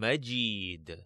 مجيد.